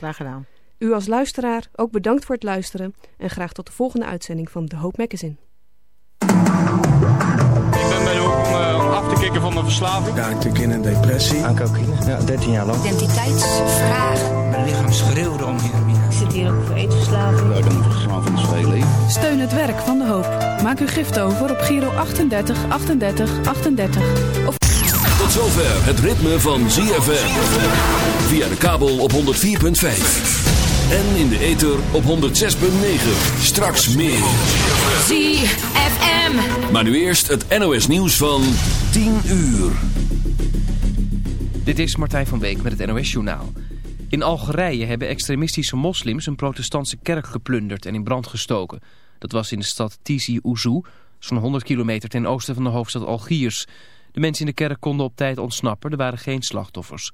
Graag gedaan. U als luisteraar ook bedankt voor het luisteren en graag tot de volgende uitzending van The Hope Magazine. Ik ben bij de hoek om uh, af te kicken van mijn verslaving. Ja, natuurlijk in een depressie. Aan cocaïne, ja, 13 jaar lang. Identiteitsvragen. Mijn lichaam schreeuwde om heroïne. Ik zit hier ook voor eetverslaving. Nou, dan moet ik gewoon van leven. Steun het werk van De Hoop. Maak uw gift over op Giro 38 38 38. Of... Tot zover het ritme van ZFM. Via de kabel op 104.5. En in de ether op 106.9. Straks meer. ZFM. Maar nu eerst het NOS nieuws van 10 uur. Dit is Martijn van Beek met het NOS Journaal. In Algerije hebben extremistische moslims een protestantse kerk geplunderd en in brand gestoken. Dat was in de stad Tizi Ouzou, zo'n 100 kilometer ten oosten van de hoofdstad Algiers. De mensen in de kerk konden op tijd ontsnappen, er waren geen slachtoffers.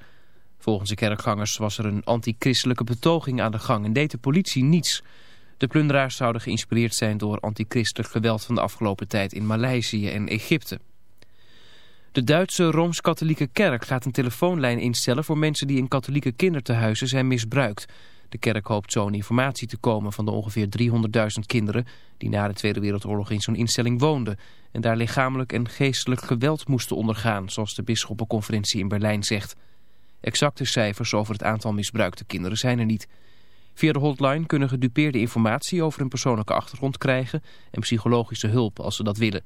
Volgens de kerkgangers was er een antichristelijke betoging aan de gang en deed de politie niets. De plunderaars zouden geïnspireerd zijn door antichristelijk geweld van de afgelopen tijd in Maleisië en Egypte. De Duitse Rooms-Katholieke Kerk gaat een telefoonlijn instellen voor mensen die in katholieke kindertehuizen zijn misbruikt. De kerk hoopt zo informatie te komen van de ongeveer 300.000 kinderen die na de Tweede Wereldoorlog in zo'n instelling woonden en daar lichamelijk en geestelijk geweld moesten ondergaan, zoals de bisschoppenconferentie in Berlijn zegt. Exacte cijfers over het aantal misbruikte kinderen zijn er niet. Via de hotline kunnen gedupeerde informatie over hun persoonlijke achtergrond krijgen en psychologische hulp als ze dat willen.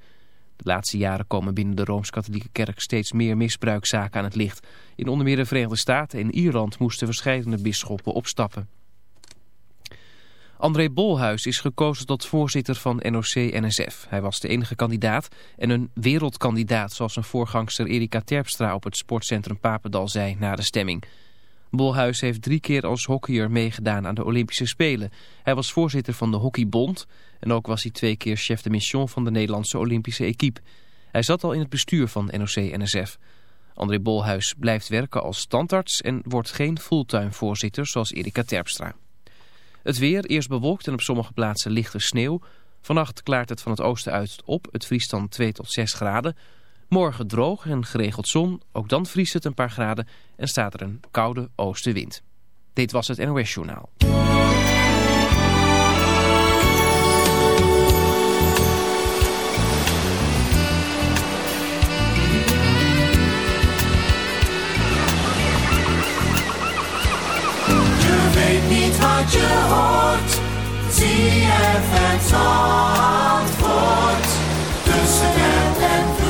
De laatste jaren komen binnen de Rooms-Katholieke Kerk steeds meer misbruikzaken aan het licht. In onder meer de Verenigde Staten en Ierland moesten verschillende bisschoppen opstappen. André Bolhuis is gekozen tot voorzitter van NOC-NSF. Hij was de enige kandidaat en een wereldkandidaat, zoals zijn voorgangster Erika Terpstra op het sportcentrum Papendal zei na de stemming. Bolhuis heeft drie keer als hockeyer meegedaan aan de Olympische Spelen. Hij was voorzitter van de Hockeybond en ook was hij twee keer chef de mission van de Nederlandse Olympische equipe. Hij zat al in het bestuur van NOC-NSF. André Bolhuis blijft werken als standarts en wordt geen fulltime voorzitter zoals Erika Terpstra. Het weer, eerst bewolkt en op sommige plaatsen lichte sneeuw. Vannacht klaart het van het oosten uit op. Het vriest dan 2 tot 6 graden. Morgen droog en geregeld zon. Ook dan vriest het een paar graden en staat er een koude oostenwind. Dit was het NOS Journaal. Je hoort. ZFM antwoord. Tussen app en vloed.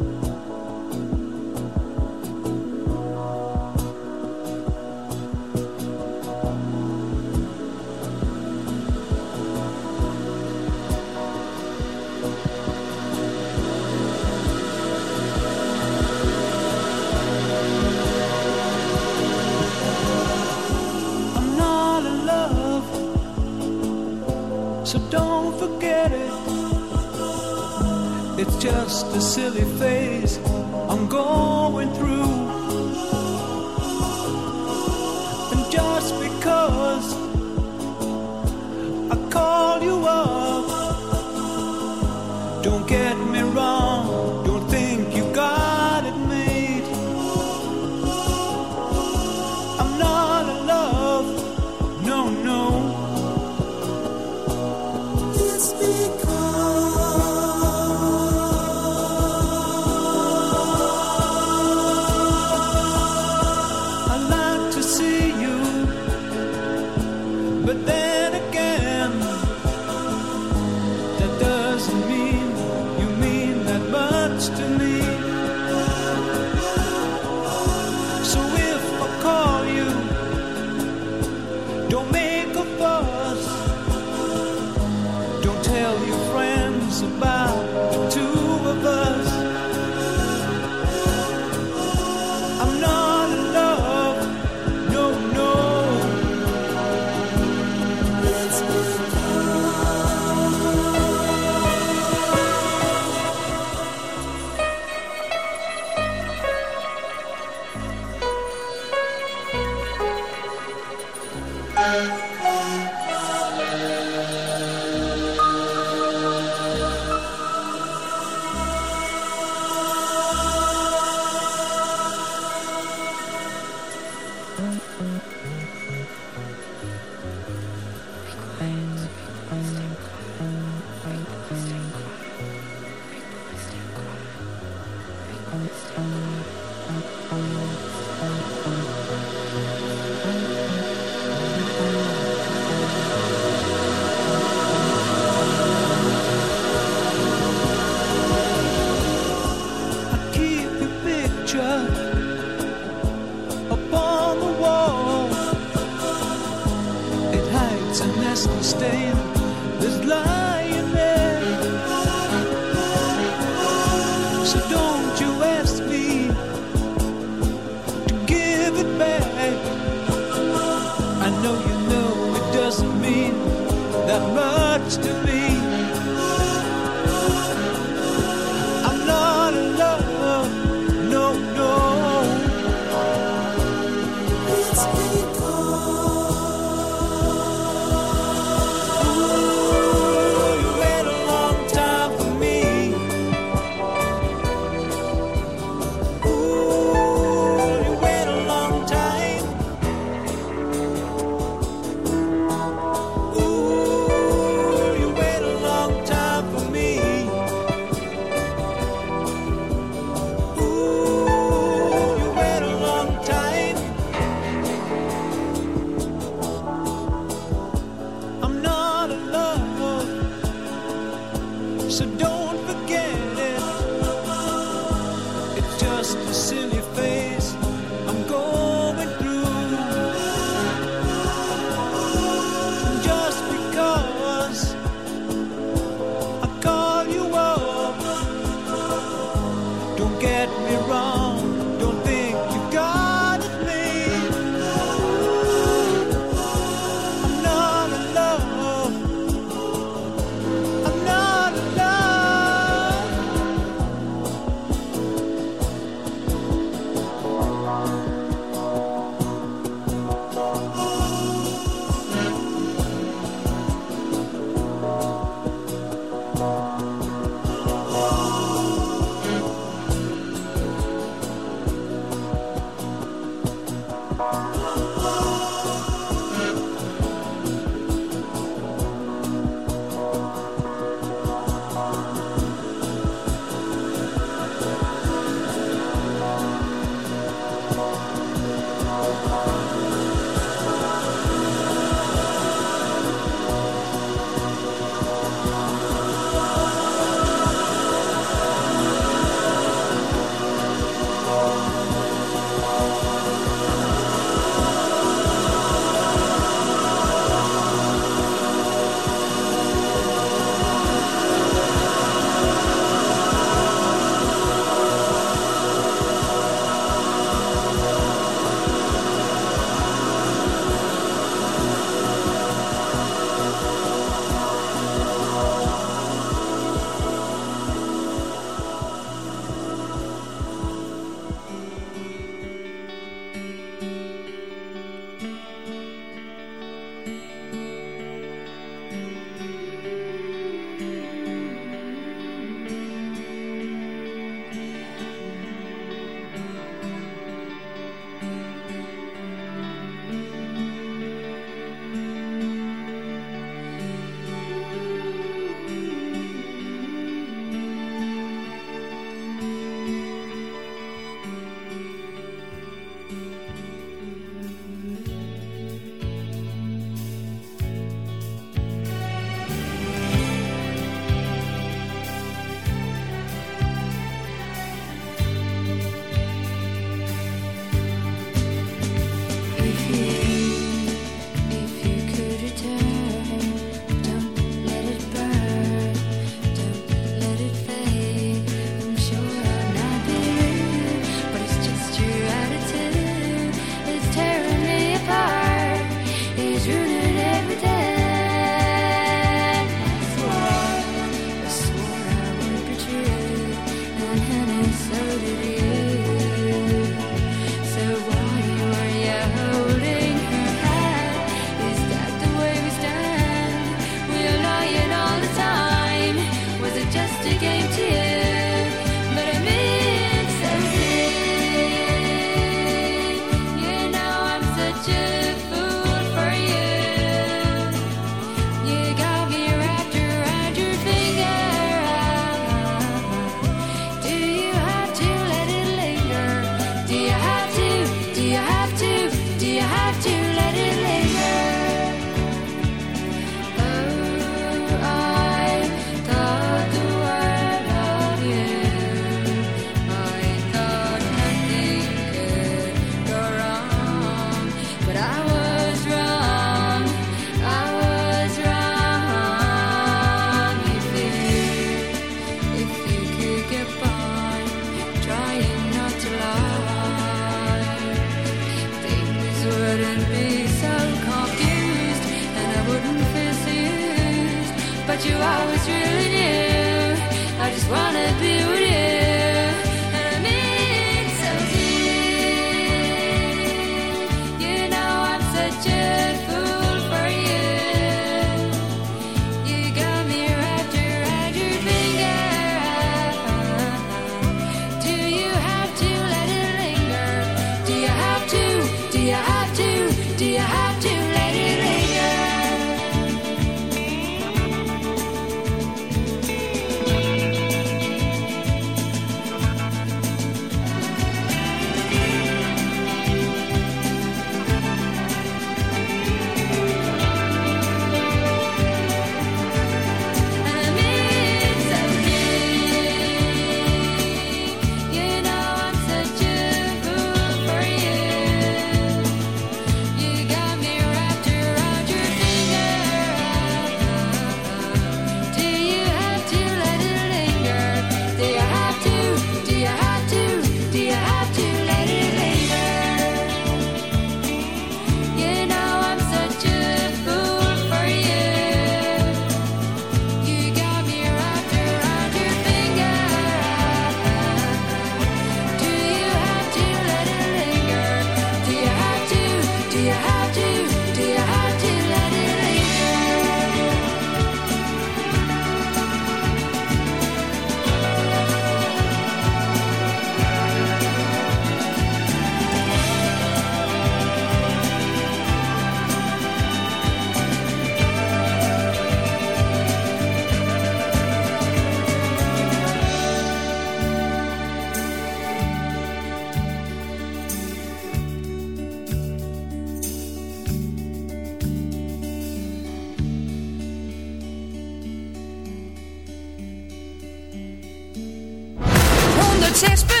6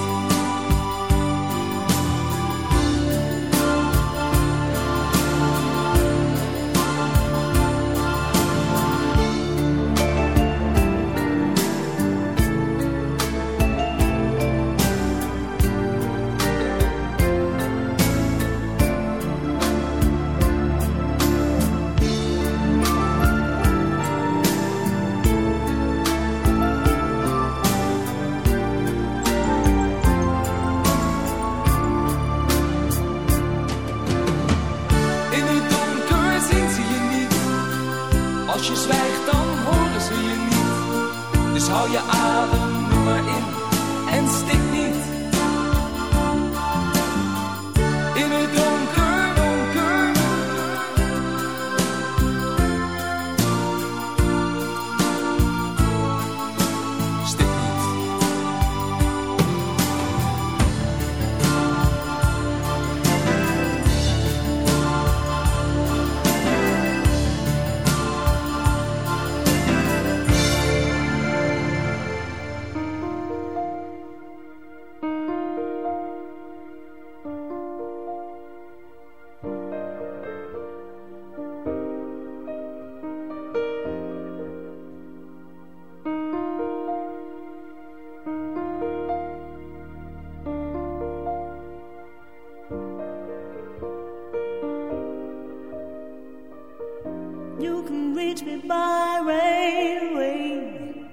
You can reach me by railway.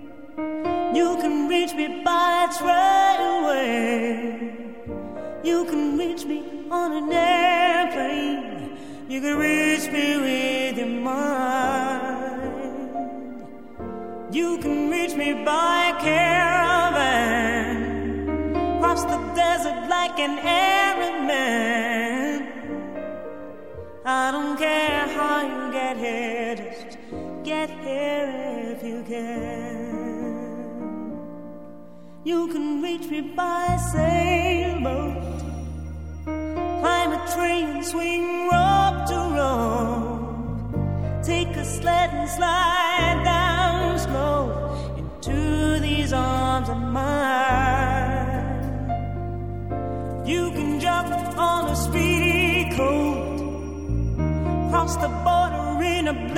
You can reach me by trailway. You can reach me on an airplane. You can reach me with your mind. You can reach me by caravan. Cross the desert like an Arab I don't care how you get here, just get here if you can. You can reach me by sailboat, climb a train, swing rope to rope, take a sled and slide cross the border in a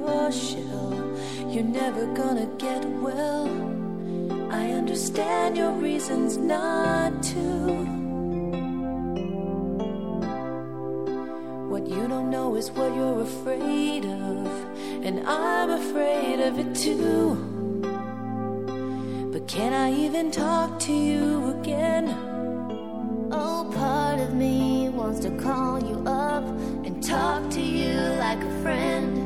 your shell. You're never gonna get well. I understand your reasons not to. What you don't know is what you're afraid of, and I'm afraid of it too. But can I even talk to you again? Oh, part of me wants to call you up and talk to you like a friend.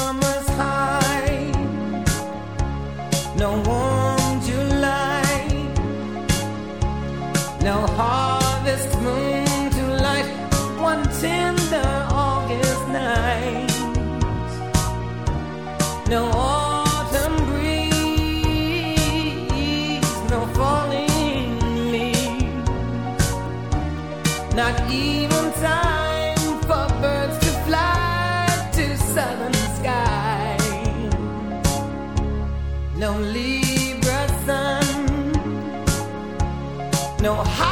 No, how?